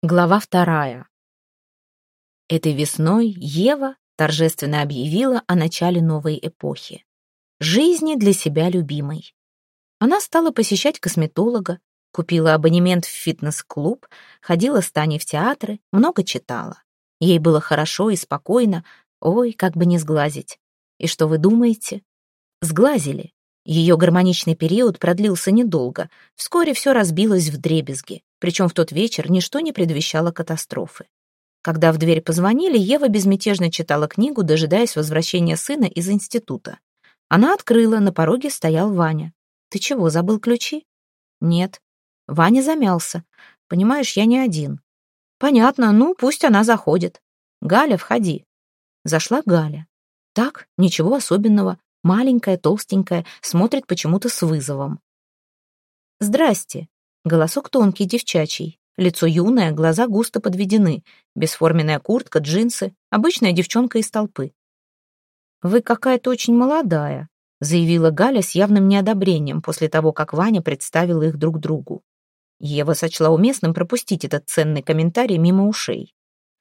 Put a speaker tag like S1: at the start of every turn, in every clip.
S1: Глава вторая. Этой весной Ева торжественно объявила о начале новой эпохи. Жизни для себя любимой. Она стала посещать косметолога, купила абонемент в фитнес-клуб, ходила с Таней в театры, много читала. Ей было хорошо и спокойно, ой, как бы не сглазить. И что вы думаете? Сглазили. Ее гармоничный период продлился недолго, вскоре все разбилось в дребезги. Причем в тот вечер ничто не предвещало катастрофы. Когда в дверь позвонили, Ева безмятежно читала книгу, дожидаясь возвращения сына из института. Она открыла, на пороге стоял Ваня. «Ты чего, забыл ключи?» «Нет». Ваня замялся. «Понимаешь, я не один». «Понятно, ну, пусть она заходит». «Галя, входи». Зашла Галя. Так, ничего особенного. Маленькая, толстенькая, смотрит почему-то с вызовом. «Здрасте», Голосок тонкий, девчачий. Лицо юное, глаза густо подведены. Бесформенная куртка, джинсы. Обычная девчонка из толпы. «Вы какая-то очень молодая», — заявила Галя с явным неодобрением после того, как Ваня представил их друг другу. Ева сочла уместным пропустить этот ценный комментарий мимо ушей.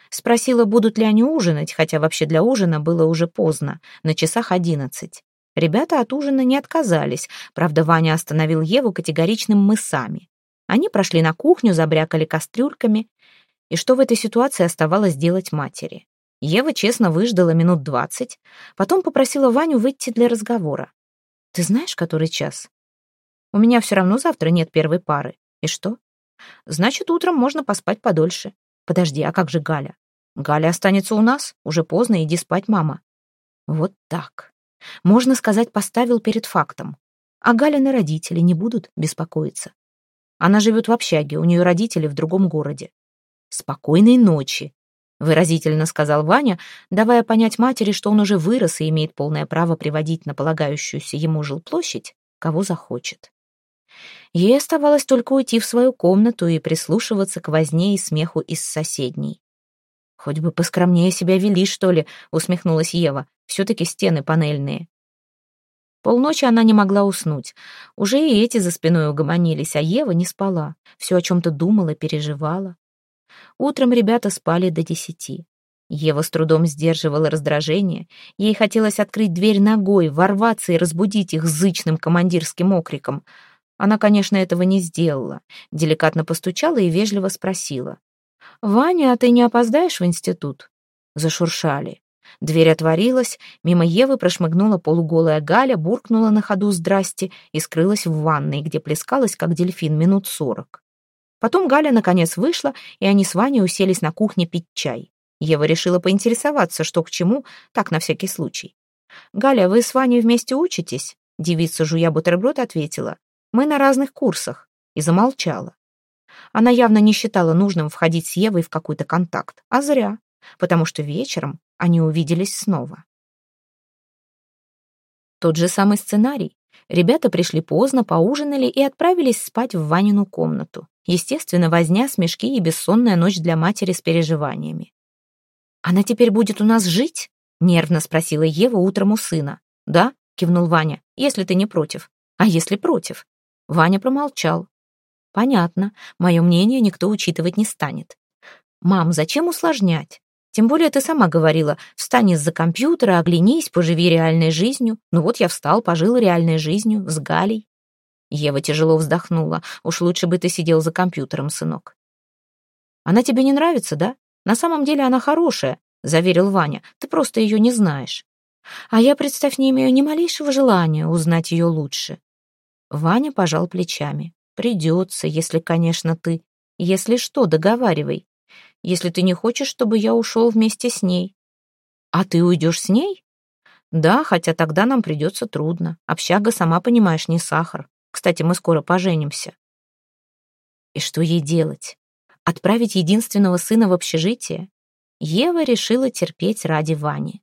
S1: Спросила, будут ли они ужинать, хотя вообще для ужина было уже поздно, на часах одиннадцать. Ребята от ужина не отказались, правда, Ваня остановил Еву категоричным «мы сами». Они прошли на кухню, забрякали кастрюльками. И что в этой ситуации оставалось делать матери? Ева честно выждала минут двадцать, потом попросила Ваню выйти для разговора. «Ты знаешь, который час?» «У меня все равно завтра нет первой пары. И что?» «Значит, утром можно поспать подольше. Подожди, а как же Галя?» «Галя останется у нас. Уже поздно, иди спать, мама». Вот так. Можно сказать, поставил перед фактом. А Галины родители не будут беспокоиться. Она живет в общаге, у нее родители в другом городе. «Спокойной ночи», — выразительно сказал Ваня, давая понять матери, что он уже вырос и имеет полное право приводить на полагающуюся ему жилплощадь, кого захочет. Ей оставалось только уйти в свою комнату и прислушиваться к возне и смеху из соседней. «Хоть бы поскромнее себя вели, что ли», — усмехнулась Ева. «Все-таки стены панельные». Полночи она не могла уснуть. Уже и эти за спиной угомонились, а Ева не спала. Все о чем-то думала, переживала. Утром ребята спали до десяти. Ева с трудом сдерживала раздражение. Ей хотелось открыть дверь ногой, ворваться и разбудить их зычным командирским окриком. Она, конечно, этого не сделала. Деликатно постучала и вежливо спросила. «Ваня, а ты не опоздаешь в институт?» Зашуршали. Дверь отворилась, мимо Евы прошмыгнула полуголая Галя, буркнула на ходу «здрасте» и скрылась в ванной, где плескалась, как дельфин, минут сорок. Потом Галя, наконец, вышла, и они с Ваней уселись на кухне пить чай. Ева решила поинтересоваться, что к чему, так на всякий случай. «Галя, вы с Ваней вместе учитесь?» Девица, жуя бутерброд, ответила. «Мы на разных курсах». И замолчала. Она явно не считала нужным входить с Евой в какой-то контакт. А зря потому что вечером они увиделись снова. Тот же самый сценарий. Ребята пришли поздно, поужинали и отправились спать в Ванину комнату. Естественно, возня, смешки и бессонная ночь для матери с переживаниями. «Она теперь будет у нас жить?» — нервно спросила Ева утром у сына. «Да», — кивнул Ваня, — «если ты не против». «А если против?» Ваня промолчал. «Понятно, мое мнение никто учитывать не станет». «Мам, зачем усложнять? Тем более ты сама говорила, встань из-за компьютера, оглянись, поживи реальной жизнью. Ну вот я встал, пожил реальной жизнью, с Галей. Ева тяжело вздохнула. Уж лучше бы ты сидел за компьютером, сынок. Она тебе не нравится, да? На самом деле она хорошая, заверил Ваня. Ты просто ее не знаешь. А я, представь, не имею ни малейшего желания узнать ее лучше. Ваня пожал плечами. Придется, если, конечно, ты. Если что, договаривай если ты не хочешь, чтобы я ушел вместе с ней. А ты уйдешь с ней? Да, хотя тогда нам придется трудно. Общага, сама понимаешь, не сахар. Кстати, мы скоро поженимся. И что ей делать? Отправить единственного сына в общежитие? Ева решила терпеть ради Вани.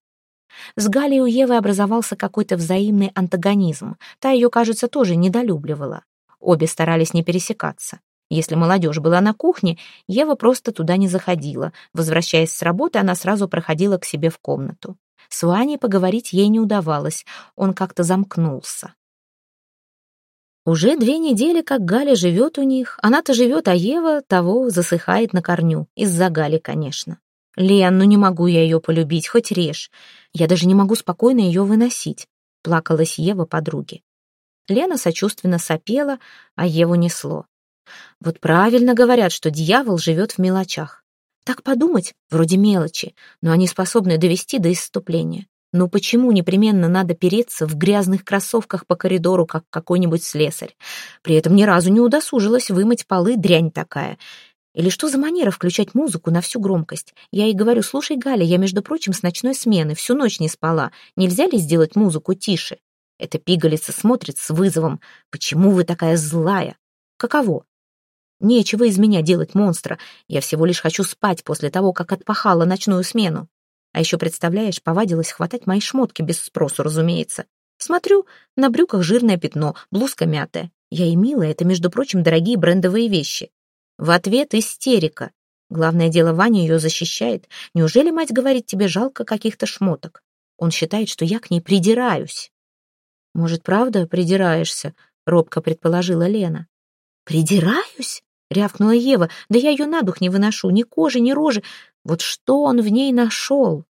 S1: С Галей у Евы образовался какой-то взаимный антагонизм. Та ее, кажется, тоже недолюбливала. Обе старались не пересекаться. Если молодежь была на кухне, Ева просто туда не заходила. Возвращаясь с работы, она сразу проходила к себе в комнату. С Ваней поговорить ей не удавалось, он как-то замкнулся. Уже две недели, как Галя живет у них. Она-то живет, а Ева того засыхает на корню. Из-за Гали, конечно. «Лен, ну не могу я ее полюбить, хоть режь. Я даже не могу спокойно ее выносить», — плакалась Ева подруге. Лена сочувственно сопела, а Еву несло. Вот правильно говорят, что дьявол живет в мелочах. Так подумать, вроде мелочи, но они способны довести до исступления. Ну почему непременно надо переться в грязных кроссовках по коридору, как какой-нибудь слесарь? При этом ни разу не удосужилась вымыть полы, дрянь такая. Или что за манера включать музыку на всю громкость? Я ей говорю, слушай, Галя, я, между прочим, с ночной смены, всю ночь не спала. Нельзя ли сделать музыку тише? Эта пигалица смотрит с вызовом. Почему вы такая злая? Каково? Нечего из меня делать монстра. Я всего лишь хочу спать после того, как отпахала ночную смену. А еще, представляешь, повадилась хватать мои шмотки без спросу, разумеется. Смотрю, на брюках жирное пятно, блузка мятая. Я и милая, это, между прочим, дорогие брендовые вещи. В ответ истерика. Главное дело, Ваня ее защищает. Неужели мать говорит, тебе жалко каких-то шмоток? Он считает, что я к ней придираюсь. Может, правда придираешься? Робко предположила Лена. Придираюсь? Рявкнула Ева. Да я ее на дух не выношу, ни кожи, ни рожи. Вот что он в ней нашел?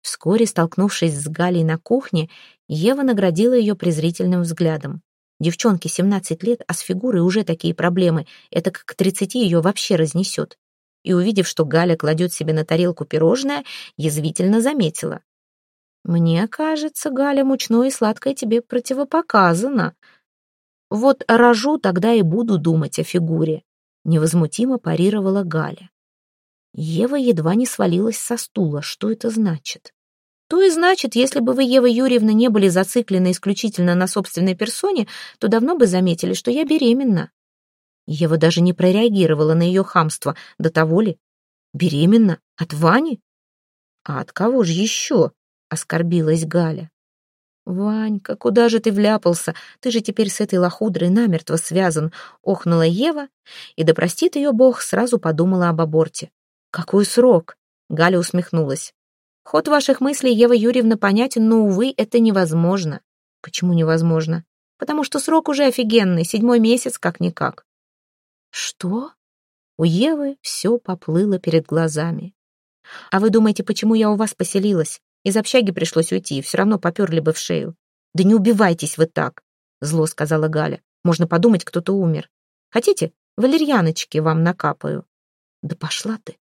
S1: Вскоре, столкнувшись с Галей на кухне, Ева наградила ее презрительным взглядом. Девчонке 17 лет, а с фигурой уже такие проблемы. Это к 30 ее вообще разнесет. И увидев, что Галя кладет себе на тарелку пирожное, язвительно заметила. «Мне кажется, Галя, мучное и сладкое тебе противопоказано. Вот рожу, тогда и буду думать о фигуре», — невозмутимо парировала Галя. Ева едва не свалилась со стула. Что это значит? То и значит, если бы вы, Ева Юрьевна, не были зациклены исключительно на собственной персоне, то давно бы заметили, что я беременна. Ева даже не прореагировала на ее хамство. До того ли? Беременна? От Вани? А от кого же еще? Оскорбилась Галя. «Ванька, куда же ты вляпался? Ты же теперь с этой лохудрой намертво связан», — охнула Ева, и, да простит ее Бог, сразу подумала об аборте. «Какой срок?» — Галя усмехнулась. «Ход ваших мыслей, Ева Юрьевна, понятен, но, увы, это невозможно». «Почему невозможно?» «Потому что срок уже офигенный, седьмой месяц как-никак». «Что?» У Евы все поплыло перед глазами. «А вы думаете, почему я у вас поселилась? Из общаги пришлось уйти, все равно поперли бы в шею». «Да не убивайтесь вы так», — зло сказала Галя. «Можно подумать, кто-то умер. Хотите, валерьяночки вам накапаю?» «Да пошла ты!»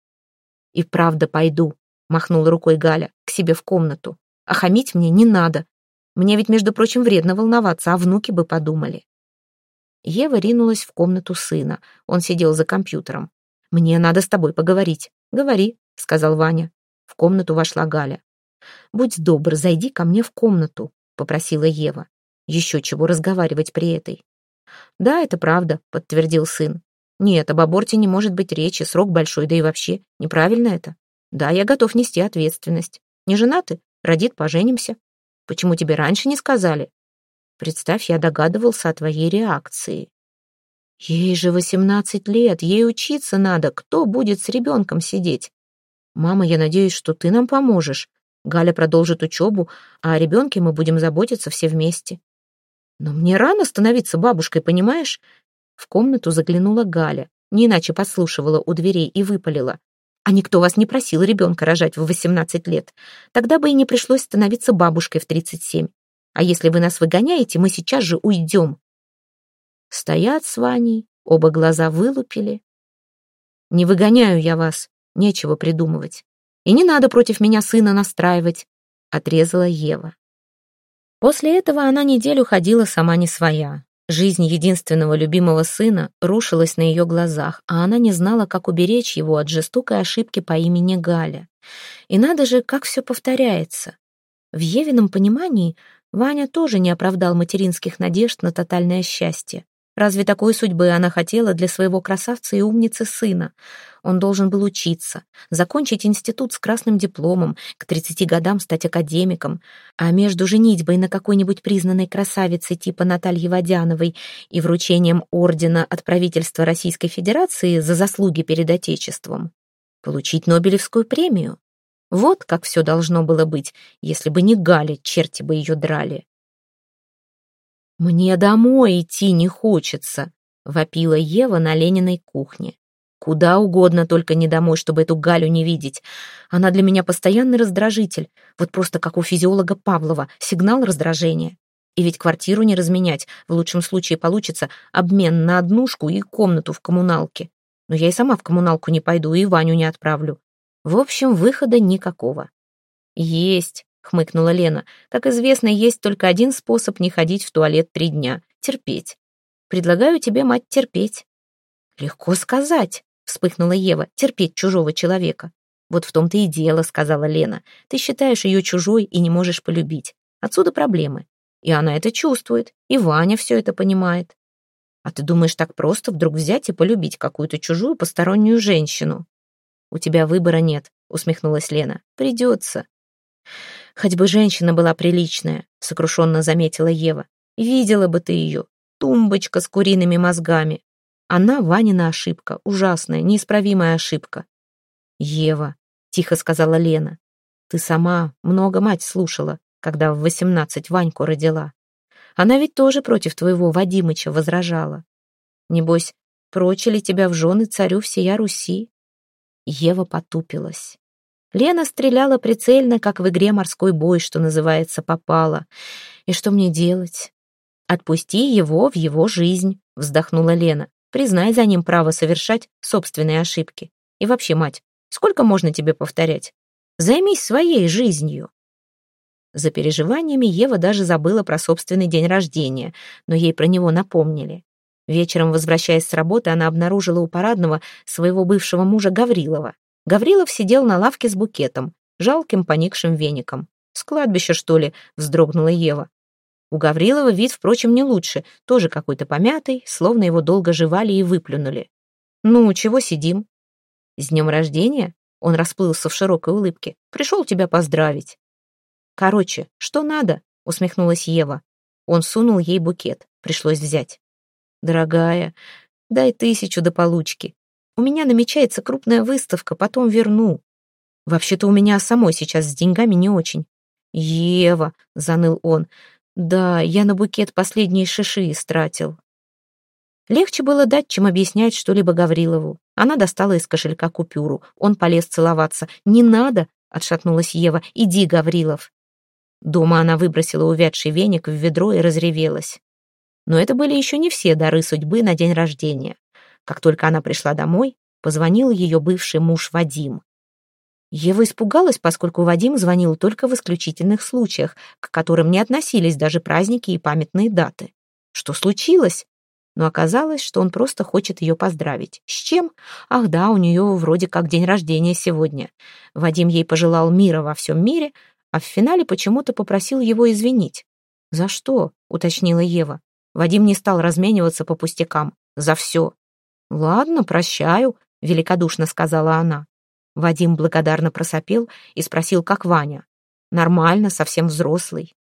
S1: «И правда пойду», — махнула рукой Галя, — «к себе в комнату. А хамить мне не надо. Мне ведь, между прочим, вредно волноваться, а внуки бы подумали». Ева ринулась в комнату сына. Он сидел за компьютером. «Мне надо с тобой поговорить». «Говори», — сказал Ваня. В комнату вошла Галя. «Будь добр, зайди ко мне в комнату», — попросила Ева. «Еще чего разговаривать при этой». «Да, это правда», — подтвердил сын. Нет, об аборте не может быть речи, срок большой, да и вообще, неправильно это. Да, я готов нести ответственность. Не женаты? Родит, поженимся. Почему тебе раньше не сказали? Представь, я догадывался о твоей реакции. Ей же восемнадцать лет, ей учиться надо. Кто будет с ребенком сидеть? Мама, я надеюсь, что ты нам поможешь. Галя продолжит учебу, а о ребенке мы будем заботиться все вместе. Но мне рано становиться бабушкой, понимаешь? В комнату заглянула Галя, не иначе подслушивала у дверей и выпалила. «А никто вас не просил ребенка рожать в 18 лет. Тогда бы и не пришлось становиться бабушкой в 37. А если вы нас выгоняете, мы сейчас же уйдем». Стоят с Ваней, оба глаза вылупили. «Не выгоняю я вас, нечего придумывать. И не надо против меня сына настраивать», — отрезала Ева. После этого она неделю ходила сама не своя. Жизнь единственного любимого сына рушилась на ее глазах, а она не знала, как уберечь его от жестокой ошибки по имени Галя. И надо же, как все повторяется. В Евином понимании Ваня тоже не оправдал материнских надежд на тотальное счастье. Разве такой судьбы она хотела для своего красавца и умницы сына? Он должен был учиться, закончить институт с красным дипломом, к 30 годам стать академиком, а между женитьбой на какой-нибудь признанной красавице типа Натальи Водяновой и вручением ордена от правительства Российской Федерации за заслуги перед Отечеством получить Нобелевскую премию. Вот как все должно было быть, если бы не Гали, черти бы ее драли. «Мне домой идти не хочется», — вопила Ева на Лениной кухне. «Куда угодно, только не домой, чтобы эту Галю не видеть. Она для меня постоянный раздражитель, вот просто как у физиолога Павлова, сигнал раздражения. И ведь квартиру не разменять, в лучшем случае получится обмен на однушку и комнату в коммуналке. Но я и сама в коммуналку не пойду, и Ваню не отправлю. В общем, выхода никакого». «Есть», — хмыкнула Лена. «Как известно, есть только один способ не ходить в туалет три дня — терпеть. Предлагаю тебе, мать, терпеть». «Легко сказать», — вспыхнула Ева, — «терпеть чужого человека». «Вот в том-то и дело», — сказала Лена. «Ты считаешь ее чужой и не можешь полюбить. Отсюда проблемы. И она это чувствует, и Ваня все это понимает. А ты думаешь, так просто вдруг взять и полюбить какую-то чужую постороннюю женщину?» «У тебя выбора нет», — усмехнулась Лена. «Придется. «Хоть бы женщина была приличная», — сокрушенно заметила Ева. «Видела бы ты ее. Тумбочка с куриными мозгами. Она Ванина ошибка, ужасная, неисправимая ошибка». «Ева», — тихо сказала Лена, — «ты сама много мать слушала, когда в восемнадцать Ваньку родила. Она ведь тоже против твоего Вадимыча возражала. Небось, прочили тебя в жены царю всея Руси?» Ева потупилась. Лена стреляла прицельно, как в игре «Морской бой», что называется, попала. И что мне делать? Отпусти его в его жизнь, вздохнула Лена. Признай за ним право совершать собственные ошибки. И вообще, мать, сколько можно тебе повторять? Займись своей жизнью. За переживаниями Ева даже забыла про собственный день рождения, но ей про него напомнили. Вечером, возвращаясь с работы, она обнаружила у парадного своего бывшего мужа Гаврилова. Гаврилов сидел на лавке с букетом, жалким поникшим веником. «С кладбища, что ли?» — вздрогнула Ева. У Гаврилова вид, впрочем, не лучше, тоже какой-то помятый, словно его долго жевали и выплюнули. «Ну, чего сидим?» «С днем рождения?» — он расплылся в широкой улыбке. «Пришел тебя поздравить». «Короче, что надо?» — усмехнулась Ева. Он сунул ей букет, пришлось взять. «Дорогая, дай тысячу до получки. У меня намечается крупная выставка, потом верну. Вообще-то у меня самой сейчас с деньгами не очень. Ева, заныл он. Да, я на букет последние шиши истратил. Легче было дать, чем объяснять что-либо Гаврилову. Она достала из кошелька купюру. Он полез целоваться. «Не надо!» — отшатнулась Ева. «Иди, Гаврилов!» Дома она выбросила увядший веник в ведро и разревелась. Но это были еще не все дары судьбы на день рождения. Как только она пришла домой, позвонил ее бывший муж Вадим. Ева испугалась, поскольку Вадим звонил только в исключительных случаях, к которым не относились даже праздники и памятные даты. Что случилось? Но оказалось, что он просто хочет ее поздравить. С чем? Ах да, у нее вроде как день рождения сегодня. Вадим ей пожелал мира во всем мире, а в финале почему-то попросил его извинить. «За что?» — уточнила Ева. Вадим не стал размениваться по пустякам. «За все. «Ладно, прощаю», — великодушно сказала она. Вадим благодарно просопел и спросил, как Ваня. «Нормально, совсем взрослый».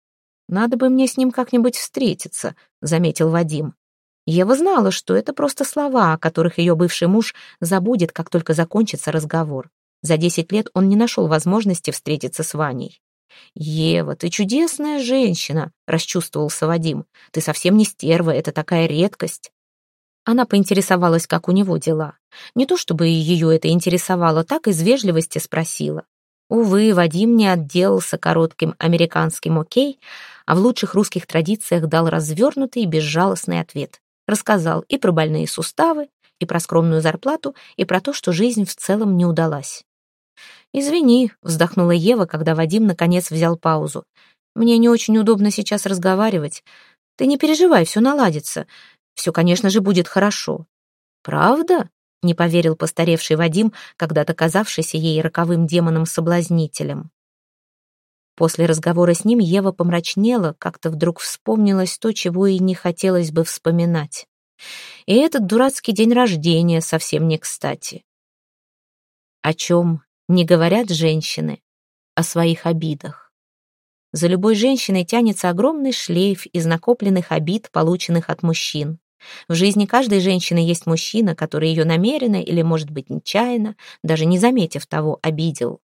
S1: «Надо бы мне с ним как-нибудь встретиться», — заметил Вадим. Ева знала, что это просто слова, о которых ее бывший муж забудет, как только закончится разговор. За десять лет он не нашел возможности встретиться с Ваней. «Ева, ты чудесная женщина», — расчувствовался Вадим. «Ты совсем не стерва, это такая редкость». Она поинтересовалась, как у него дела. Не то чтобы ее это интересовало, так из вежливости спросила. Увы, Вадим не отделался коротким американским «окей», а в лучших русских традициях дал развернутый и безжалостный ответ. Рассказал и про больные суставы, и про скромную зарплату, и про то, что жизнь в целом не удалась. «Извини», — вздохнула Ева, когда Вадим наконец взял паузу. «Мне не очень удобно сейчас разговаривать. Ты не переживай, все наладится все, конечно же, будет хорошо. Правда? Не поверил постаревший Вадим, когда-то казавшийся ей роковым демоном-соблазнителем. После разговора с ним Ева помрачнела, как-то вдруг вспомнилось то, чего и не хотелось бы вспоминать. И этот дурацкий день рождения совсем не кстати. О чем не говорят женщины? О своих обидах. За любой женщиной тянется огромный шлейф из накопленных обид, полученных от мужчин. В жизни каждой женщины есть мужчина, который ее намеренно или, может быть, нечаянно, даже не заметив того, обидел.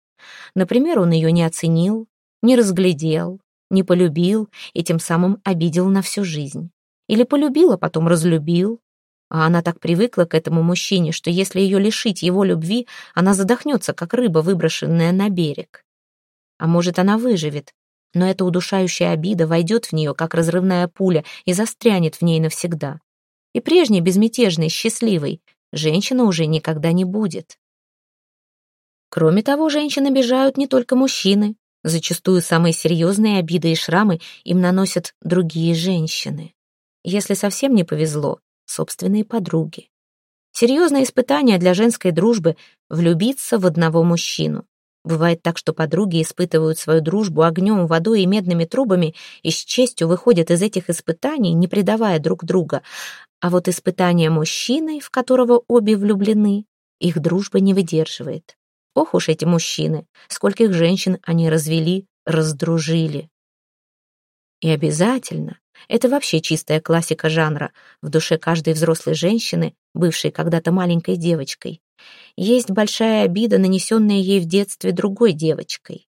S1: Например, он ее не оценил, не разглядел, не полюбил и тем самым обидел на всю жизнь. Или полюбил, а потом разлюбил. А она так привыкла к этому мужчине, что если ее лишить его любви, она задохнется, как рыба, выброшенная на берег. А может, она выживет, но эта удушающая обида войдет в нее, как разрывная пуля, и застрянет в ней навсегда. И прежней безмятежной, счастливой женщина уже никогда не будет. Кроме того, женщин обижают не только мужчины. Зачастую самые серьезные обиды и шрамы им наносят другие женщины. Если совсем не повезло, собственные подруги. Серьезное испытание для женской дружбы — влюбиться в одного мужчину. Бывает так, что подруги испытывают свою дружбу огнем, водой и медными трубами и с честью выходят из этих испытаний, не предавая друг друга. А вот испытание мужчиной, в которого обе влюблены, их дружба не выдерживает. Ох уж эти мужчины, скольких женщин они развели, раздружили. И обязательно, это вообще чистая классика жанра, в душе каждой взрослой женщины, бывшей когда-то маленькой девочкой, есть большая обида, нанесенная ей в детстве другой девочкой.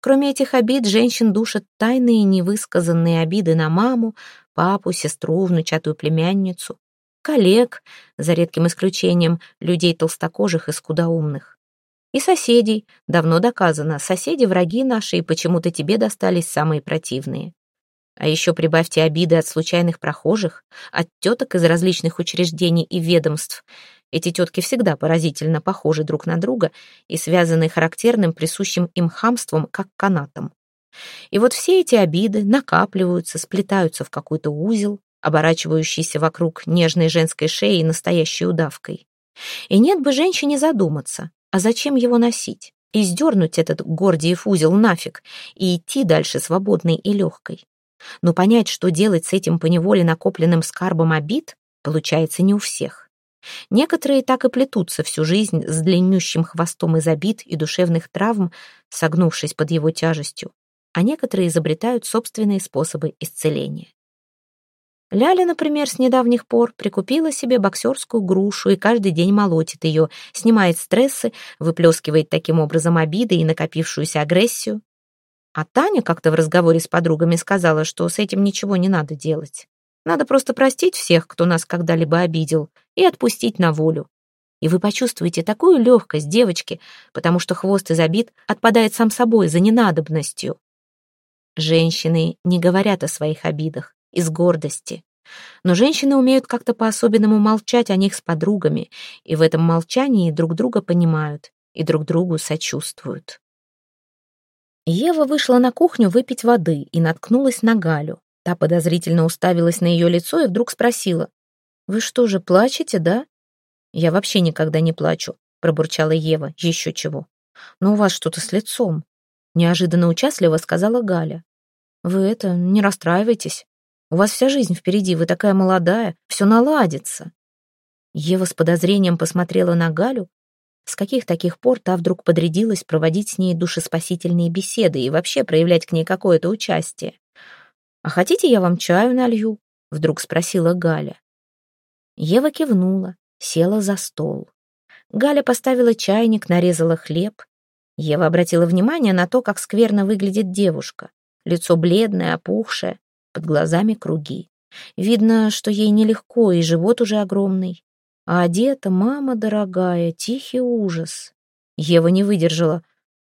S1: Кроме этих обид, женщин душат тайные невысказанные обиды на маму, папу, сестру, внучатую племянницу, коллег, за редким исключением людей толстокожих и скудоумных. И соседей, давно доказано, соседи враги наши, и почему-то тебе достались самые противные. А еще прибавьте обиды от случайных прохожих, от теток из различных учреждений и ведомств — эти тетки всегда поразительно похожи друг на друга и связаны характерным присущим им хамством, как канатом. И вот все эти обиды накапливаются, сплетаются в какой-то узел, оборачивающийся вокруг нежной женской шеи настоящей удавкой. И нет бы женщине задуматься, а зачем его носить? И сдернуть этот Гордиев узел нафиг и идти дальше свободной и легкой. Но понять, что делать с этим поневоле накопленным скарбом обид, получается не у всех. Некоторые так и плетутся всю жизнь с длиннющим хвостом из обид и душевных травм, согнувшись под его тяжестью, а некоторые изобретают собственные способы исцеления. Ляля, например, с недавних пор прикупила себе боксерскую грушу и каждый день молотит ее, снимает стрессы, выплескивает таким образом обиды и накопившуюся агрессию. А Таня как-то в разговоре с подругами сказала, что с этим ничего не надо делать. Надо просто простить всех, кто нас когда-либо обидел, и отпустить на волю. И вы почувствуете такую легкость, девочки, потому что хвост из обид отпадает сам собой за ненадобностью. Женщины не говорят о своих обидах из гордости. Но женщины умеют как-то по-особенному молчать о них с подругами, и в этом молчании друг друга понимают и друг другу сочувствуют. Ева вышла на кухню выпить воды и наткнулась на Галю. Та подозрительно уставилась на ее лицо и вдруг спросила. «Вы что же, плачете, да?» «Я вообще никогда не плачу», — пробурчала Ева. «Еще чего». «Но у вас что-то с лицом», — неожиданно участливо сказала Галя. «Вы это, не расстраивайтесь. У вас вся жизнь впереди, вы такая молодая, все наладится». Ева с подозрением посмотрела на Галю. С каких таких пор та вдруг подрядилась проводить с ней душеспасительные беседы и вообще проявлять к ней какое-то участие? «А хотите, я вам чаю налью?» — вдруг спросила Галя. Ева кивнула, села за стол. Галя поставила чайник, нарезала хлеб. Ева обратила внимание на то, как скверно выглядит девушка. Лицо бледное, опухшее, под глазами круги. Видно, что ей нелегко, и живот уже огромный. А одета, мама дорогая, тихий ужас. Ева не выдержала.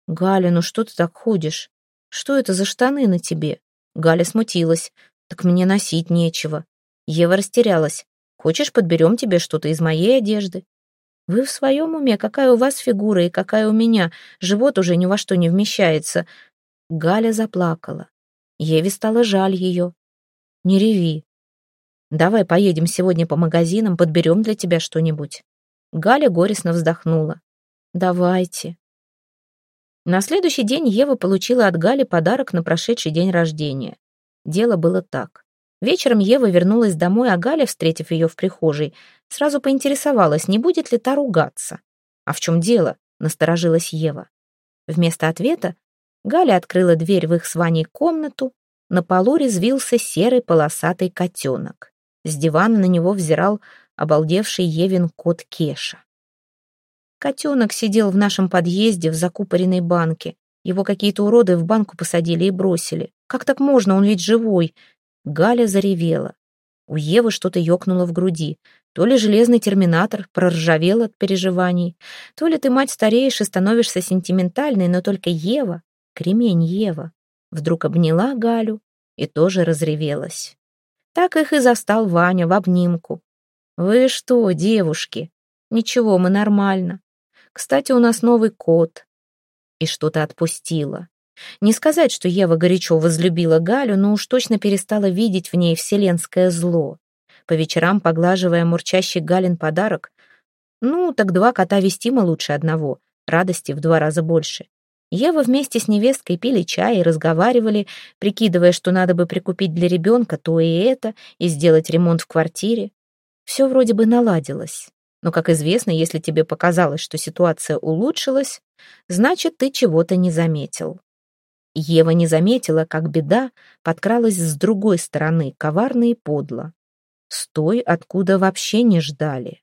S1: «Галя, ну что ты так ходишь? Что это за штаны на тебе?» Галя смутилась. «Так мне носить нечего». Ева растерялась. «Хочешь, подберем тебе что-то из моей одежды?» «Вы в своем уме? Какая у вас фигура и какая у меня? Живот уже ни во что не вмещается». Галя заплакала. Еве стало жаль ее. «Не реви. Давай поедем сегодня по магазинам, подберем для тебя что-нибудь». Галя горестно вздохнула. «Давайте». На следующий день Ева получила от Гали подарок на прошедший день рождения. Дело было так. Вечером Ева вернулась домой, а Галя, встретив ее в прихожей, сразу поинтересовалась, не будет ли та ругаться. «А в чем дело?» — насторожилась Ева. Вместо ответа Галя открыла дверь в их с Ваней комнату. На полу резвился серый полосатый котенок. С дивана на него взирал обалдевший Евин кот Кеша. Котенок сидел в нашем подъезде в закупоренной банке. Его какие-то уроды в банку посадили и бросили. Как так можно, он ведь живой. Галя заревела. У Евы что-то ёкнуло в груди. То ли железный терминатор проржавел от переживаний, то ли ты, мать, стареешь и становишься сентиментальной, но только Ева, кремень Ева, вдруг обняла Галю и тоже разревелась. Так их и застал Ваня в обнимку. «Вы что, девушки? Ничего, мы нормально. Кстати, у нас новый кот». И что-то отпустила. Не сказать, что Ева горячо возлюбила Галю, но уж точно перестала видеть в ней вселенское зло. По вечерам, поглаживая мурчащий Галин подарок, ну, так два кота вестимо лучше одного, радости в два раза больше. Ева вместе с невесткой пили чай и разговаривали, прикидывая, что надо бы прикупить для ребенка то и это, и сделать ремонт в квартире. Все вроде бы наладилось. Но, как известно, если тебе показалось, что ситуация улучшилась, значит, ты чего-то не заметил. Ева не заметила, как беда подкралась с другой стороны, коварно и подло. С той, откуда вообще не ждали.